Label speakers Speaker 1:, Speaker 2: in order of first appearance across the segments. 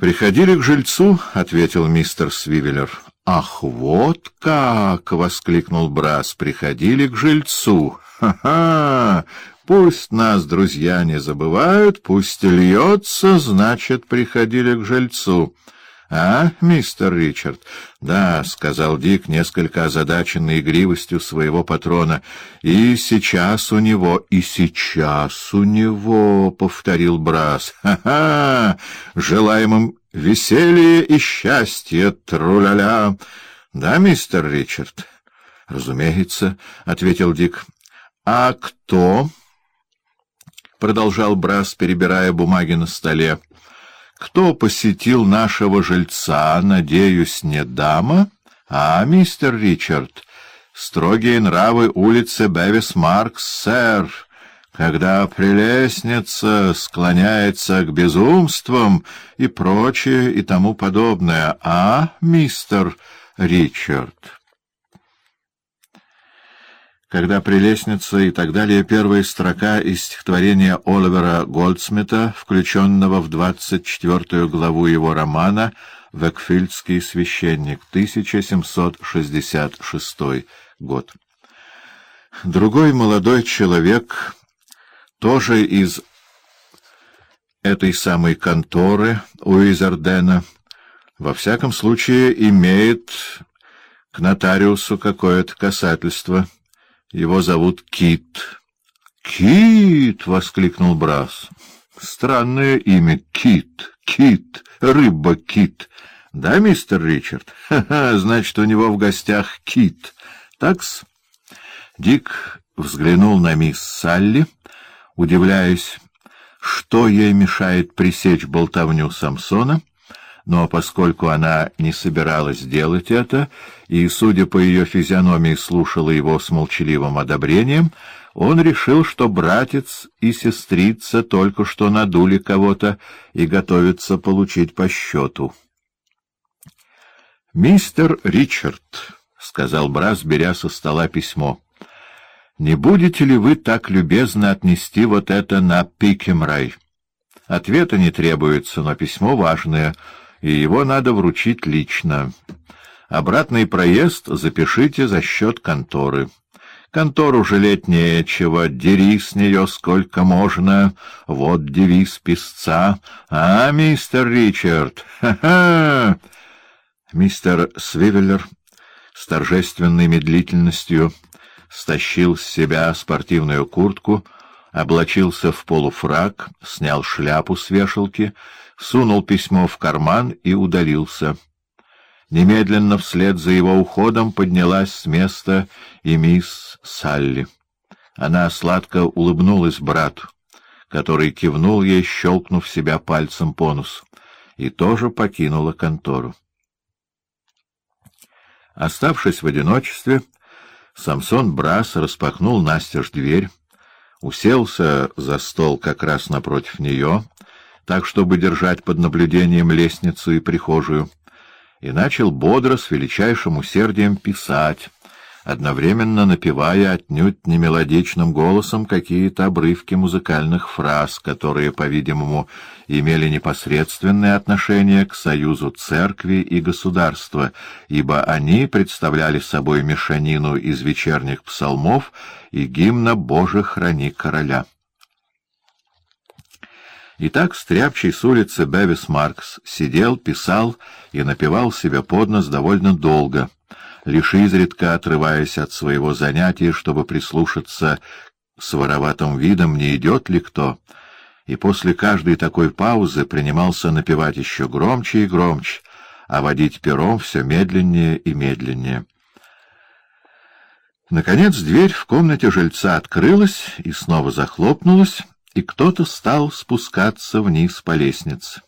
Speaker 1: «Приходили к жильцу», — ответил мистер Свивеллер. «Ах, вот как!» — воскликнул Брас. «Приходили к жильцу. Ха-ха! Пусть нас друзья не забывают, пусть льется, значит, приходили к жильцу». «А, мистер Ричард?» «Да», — сказал Дик, несколько озадаченный игривостью своего патрона. «И сейчас у него, и сейчас у него», — повторил Брас. «Ха-ха! Желаем им веселья и счастья, труляля!» «Да, мистер Ричард?» «Разумеется», — ответил Дик. «А кто?» — продолжал Брас, перебирая бумаги на столе. Кто посетил нашего жильца, надеюсь, не дама, а мистер Ричард? Строгие нравы улицы Бевис-Маркс, сэр, когда прелестница склоняется к безумствам и прочее и тому подобное, а, мистер Ричард? Когда прелестница и так далее первая строка из стихотворения Оливера Голдсмита, включенного в двадцать четвертую главу его романа «Векфильдский священник», 1766 год. Другой молодой человек, тоже из этой самой конторы Уизердена, во всяком случае имеет к нотариусу какое-то касательство — его зовут Кит. «Кит!» — воскликнул Брас. «Странное имя. Кит. Кит. Рыба-кит. Да, мистер Ричард? Ха-ха, значит, у него в гостях кит. Такс?» Дик взглянул на мисс Салли, удивляясь, что ей мешает пресечь болтовню Самсона, но поскольку она не собиралась делать это и, судя по ее физиономии, слушала его с молчаливым одобрением, он решил, что братец и сестрица только что надули кого-то и готовятся получить по счету. «Мистер Ричард», — сказал Брас, беря со стола письмо, — «не будете ли вы так любезно отнести вот это на Пикемрай? Ответа не требуется, но письмо важное — и его надо вручить лично. Обратный проезд запишите за счет конторы. Контору жалеть нечего, дери с нее сколько можно. Вот девиз писца. А, мистер Ричард? Ха-ха! Мистер Свивеллер с торжественной медлительностью стащил с себя спортивную куртку, облачился в полуфрак, снял шляпу с вешалки — сунул письмо в карман и удалился. Немедленно вслед за его уходом поднялась с места и мисс Салли. Она сладко улыбнулась брату, который кивнул ей, щелкнув себя пальцем по носу, и тоже покинула контору. Оставшись в одиночестве, Самсон Брас распахнул настежь дверь, уселся за стол как раз напротив нее — так, чтобы держать под наблюдением лестницу и прихожую, и начал бодро, с величайшим усердием писать, одновременно напевая отнюдь немелодичным голосом какие-то обрывки музыкальных фраз, которые, по-видимому, имели непосредственное отношение к союзу церкви и государства, ибо они представляли собой мешанину из вечерних псалмов и гимна «Боже, храни короля». Итак, стряпчий с улицы Бевис Маркс сидел, писал и напевал себе под нос довольно долго, лишь изредка отрываясь от своего занятия, чтобы прислушаться с вороватым видом, не идет ли кто, и после каждой такой паузы принимался напевать еще громче и громче, а водить пером все медленнее и медленнее. Наконец дверь в комнате жильца открылась и снова захлопнулась, и кто-то стал спускаться вниз по лестнице.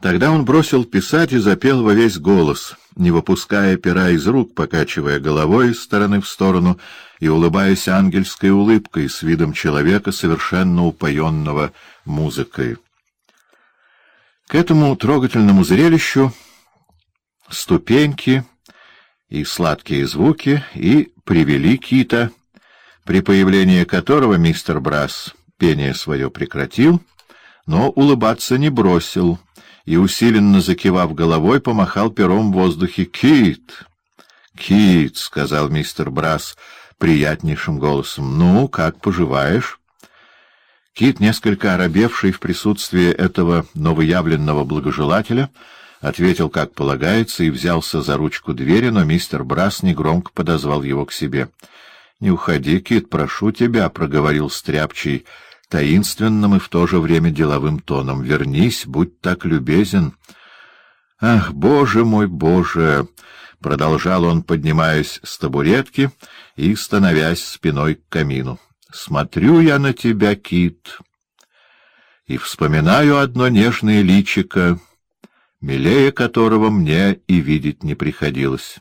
Speaker 1: Тогда он бросил писать и запел во весь голос, не выпуская пера из рук, покачивая головой из стороны в сторону и улыбаясь ангельской улыбкой с видом человека, совершенно упоенного музыкой. К этому трогательному зрелищу ступеньки и сладкие звуки и привели Кита, при появлении которого мистер Брас пение свое прекратил, но улыбаться не бросил и, усиленно закивав головой, помахал пером в воздухе. «Кит!» «Кит!» — сказал мистер Брас приятнейшим голосом. «Ну, как поживаешь?» Кит, несколько оробевший в присутствии этого новоявленного благожелателя, ответил, как полагается, и взялся за ручку двери, но мистер Брас негромко подозвал его к себе. — Не уходи, Кит, прошу тебя, — проговорил Стряпчий таинственным и в то же время деловым тоном. — Вернись, будь так любезен. — Ах, боже мой, боже! — продолжал он, поднимаясь с табуретки и становясь спиной к камину. Смотрю я на тебя, кит, и вспоминаю одно нежное личико, милее которого мне и видеть не приходилось.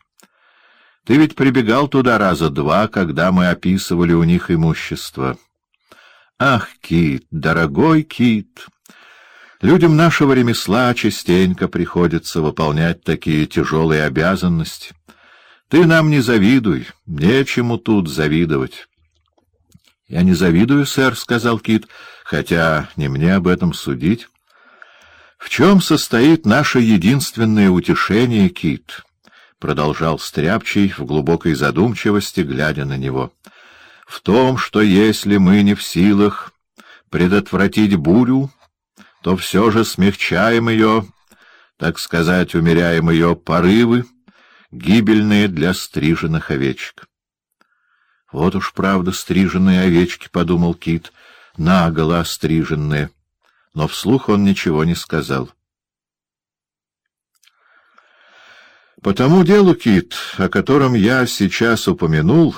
Speaker 1: Ты ведь прибегал туда раза два, когда мы описывали у них имущество. Ах, кит, дорогой кит! Людям нашего ремесла частенько приходится выполнять такие тяжелые обязанности. Ты нам не завидуй, нечему тут завидовать. — Я не завидую, сэр, — сказал Кит, — хотя не мне об этом судить. — В чем состоит наше единственное утешение, Кит? — продолжал Стряпчий в глубокой задумчивости, глядя на него. — В том, что если мы не в силах предотвратить бурю, то все же смягчаем ее, так сказать, умеряем ее порывы, гибельные для стриженных овечек. Вот уж правда стриженные овечки, — подумал Кит, — наголо стриженные. Но вслух он ничего не сказал. По тому делу, Кит, о котором я сейчас упомянул,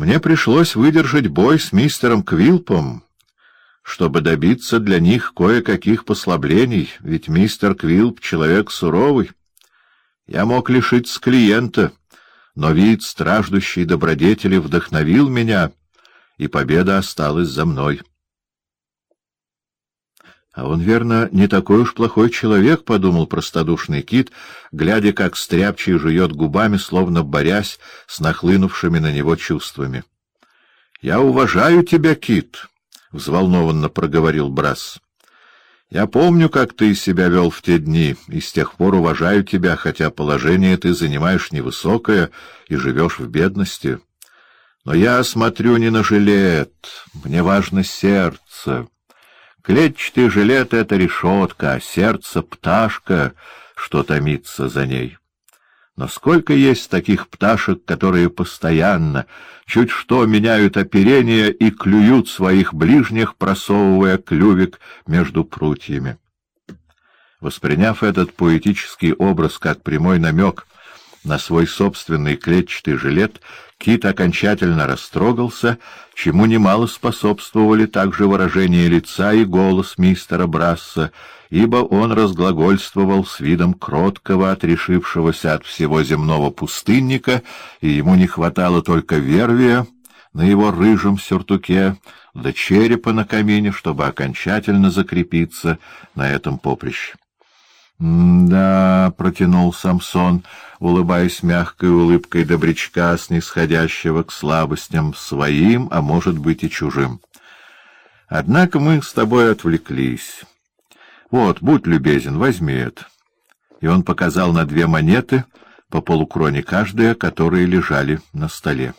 Speaker 1: мне пришлось выдержать бой с мистером Квилпом, чтобы добиться для них кое-каких послаблений, ведь мистер Квилп — человек суровый. Я мог лишиться клиента — но вид страждущей добродетели вдохновил меня, и победа осталась за мной. — А он, верно, не такой уж плохой человек, — подумал простодушный кит, глядя, как стряпчий жует губами, словно борясь с нахлынувшими на него чувствами. — Я уважаю тебя, кит, — взволнованно проговорил Брас. Я помню, как ты себя вел в те дни, и с тех пор уважаю тебя, хотя положение ты занимаешь невысокое и живешь в бедности. Но я смотрю не на жилет, мне важно сердце. Клетчатый жилет — это решетка, а сердце — пташка, что томится за ней. Но сколько есть таких пташек, которые постоянно, чуть что меняют оперение и клюют своих ближних, просовывая клювик между прутьями. Восприняв этот поэтический образ как прямой намек на свой собственный клетчатый жилет, Кит окончательно растрогался, чему немало способствовали также выражение лица и голос мистера Брасса, ибо он разглагольствовал с видом кроткого, отрешившегося от всего земного пустынника, и ему не хватало только вервия на его рыжем сюртуке, да черепа на камине, чтобы окончательно закрепиться на этом поприще. «Да», — протянул Самсон, улыбаясь мягкой улыбкой добрячка, снисходящего к слабостям своим, а может быть и чужим. «Однако мы с тобой отвлеклись. Вот, будь любезен, возьми это». И он показал на две монеты, по полукроне каждая, которые лежали на столе.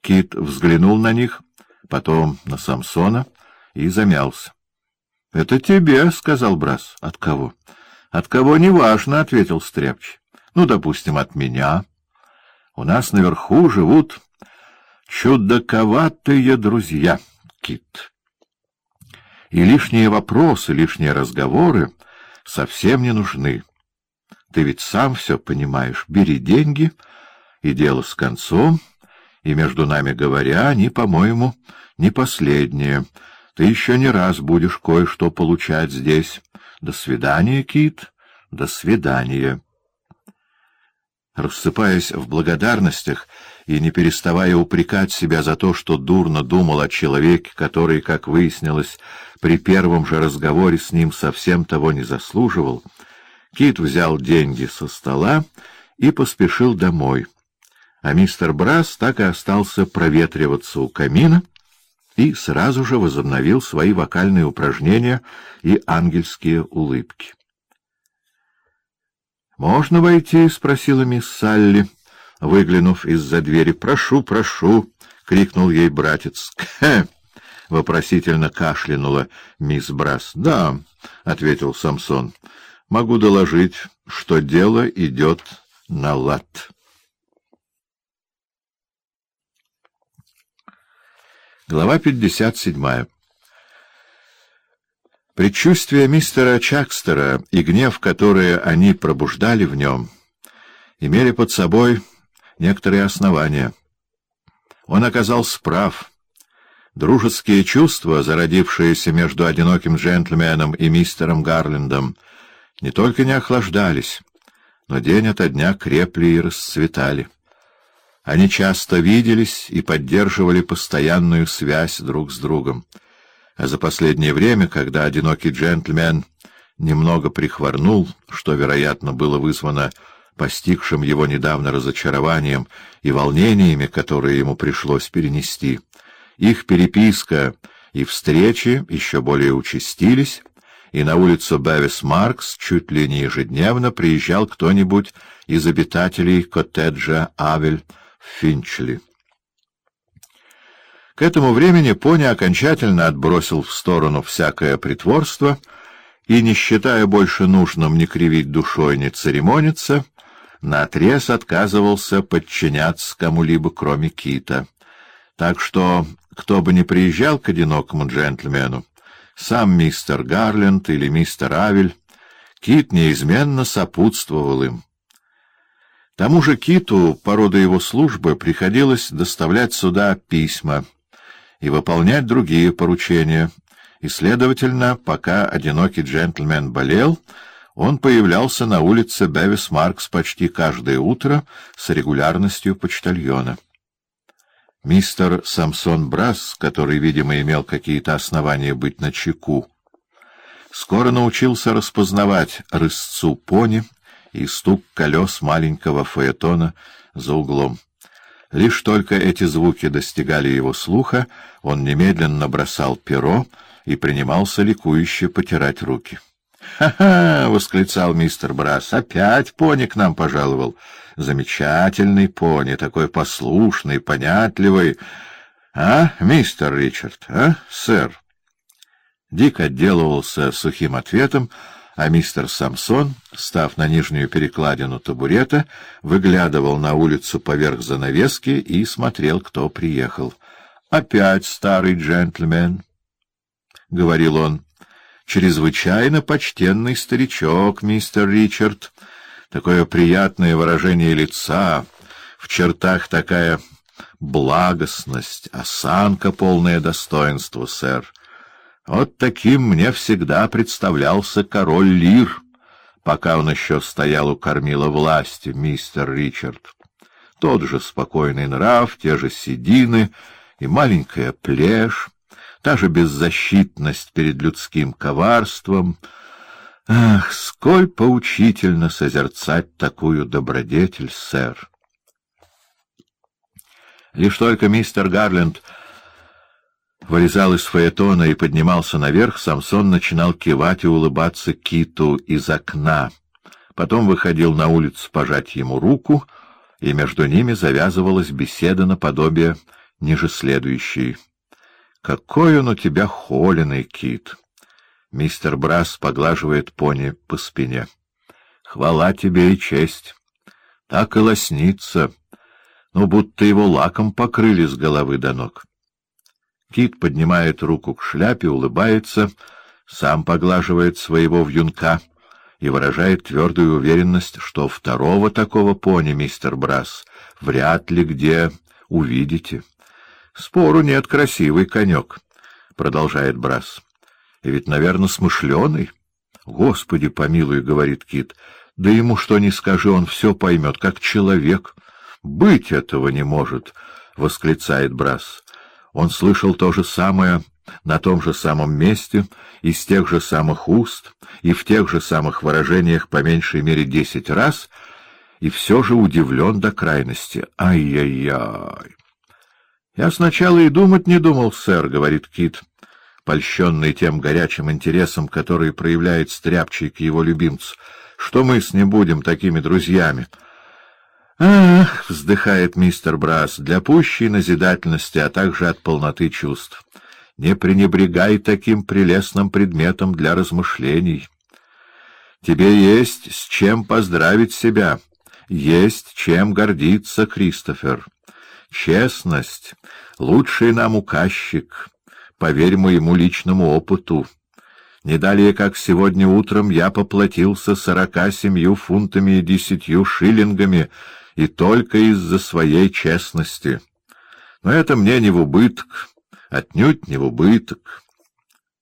Speaker 1: Кит взглянул на них, потом на Самсона и замялся. — Это тебе, — сказал Брас. — От кого? — от кого не важно, — ответил Стряпч. — Ну, допустим, от меня. У нас наверху живут чудаковатые друзья, Кит. И лишние вопросы, лишние разговоры совсем не нужны. Ты ведь сам все понимаешь. Бери деньги, и дело с концом, и, между нами говоря, они, по-моему, не последние. Ты еще не раз будешь кое-что получать здесь. До свидания, Кит, до свидания. Рассыпаясь в благодарностях и не переставая упрекать себя за то, что дурно думал о человеке, который, как выяснилось, при первом же разговоре с ним совсем того не заслуживал, Кит взял деньги со стола и поспешил домой, а мистер Брас так и остался проветриваться у камина, и сразу же возобновил свои вокальные упражнения и ангельские улыбки. «Можно войти?» — спросила мисс Салли, выглянув из-за двери. «Прошу, прошу!» — крикнул ей братец. «Кхе!» — вопросительно кашлянула мисс Брас. «Да», — ответил Самсон, — «могу доложить, что дело идет на лад». Глава 57 Предчувствие мистера Чакстера и гнев, которые они пробуждали в нем, имели под собой некоторые основания. Он оказался прав. Дружеские чувства, зародившиеся между одиноким джентльменом и мистером Гарлендом, не только не охлаждались, но день ото дня крепли и расцветали. Они часто виделись и поддерживали постоянную связь друг с другом. А за последнее время, когда одинокий джентльмен немного прихворнул, что, вероятно, было вызвано постигшим его недавно разочарованием и волнениями, которые ему пришлось перенести, их переписка и встречи еще более участились, и на улицу Бевис-Маркс чуть ли не ежедневно приезжал кто-нибудь из обитателей коттеджа Авель Финчли. К этому времени Пони окончательно отбросил в сторону всякое притворство и, не считая больше нужным ни кривить душой, ни церемониться, наотрез отказывался подчиняться кому-либо, кроме Кита. Так что, кто бы ни приезжал к одинокому джентльмену, сам мистер Гарленд или мистер Авель, Кит неизменно сопутствовал им. Тому же Киту, по роду его службы, приходилось доставлять сюда письма и выполнять другие поручения, и, следовательно, пока одинокий джентльмен болел, он появлялся на улице Бевис Маркс почти каждое утро с регулярностью почтальона. Мистер Самсон Брас, который, видимо, имел какие-то основания быть на чеку, скоро научился распознавать рысцу пони и стук колес маленького фаэтона за углом. Лишь только эти звуки достигали его слуха, он немедленно бросал перо и принимался ликующе потирать руки. «Ха-ха!» — восклицал мистер Брас. «Опять пони к нам пожаловал. Замечательный пони, такой послушный, понятливый. А, мистер Ричард, а, сэр?» Дик отделывался сухим ответом, а мистер Самсон, став на нижнюю перекладину табурета, выглядывал на улицу поверх занавески и смотрел, кто приехал. «Опять старый джентльмен», — говорил он, — «чрезвычайно почтенный старичок, мистер Ричард» такое приятное выражение лица, в чертах такая благостность, осанка полное достоинство, сэр. Вот таким мне всегда представлялся король Лир, пока он еще стоял у кормила власти, мистер Ричард. Тот же спокойный нрав, те же седины и маленькая плешь, та же беззащитность перед людским коварством — Ах, сколь поучительно созерцать такую добродетель, сэр! Лишь только мистер Гарленд вылезал из фаэтона и поднимался наверх, Самсон начинал кивать и улыбаться киту из окна. Потом выходил на улицу пожать ему руку, и между ними завязывалась беседа наподобие ниже следующей. «Какой он у тебя холеный, кит!» Мистер Брас поглаживает пони по спине. Хвала тебе и честь. Так и лоснится, ну, будто его лаком покрыли с головы до ног. Кит поднимает руку к шляпе, улыбается, сам поглаживает своего вьюнка и выражает твердую уверенность, что второго такого пони, мистер Брас, вряд ли где увидите. — Спору нет, красивый конек, — продолжает Брас. И ведь, наверное, смышленый. Господи, помилуй, — говорит Кит, — да ему что ни скажи, он все поймет, как человек. Быть этого не может, — восклицает Брас. Он слышал то же самое на том же самом месте, из тех же самых уст и в тех же самых выражениях по меньшей мере десять раз, и все же удивлен до крайности. Ай-яй-яй! — Я сначала и думать не думал, сэр, — говорит Кит, польщенный тем горячим интересом, который проявляет стряпчий к его любимцу, — что мы с ним будем такими друзьями. — Ах, — вздыхает мистер Брас, — для пущей назидательности, а также от полноты чувств. Не пренебрегай таким прелестным предметом для размышлений. Тебе есть с чем поздравить себя, есть чем гордиться, Кристофер. Честность — лучший нам указчик, поверь моему личному опыту. Не далее, как сегодня утром, я поплатился сорока семью фунтами и десятью шиллингами, и только из-за своей честности. Но это мне не в убыток, отнюдь не в убыток.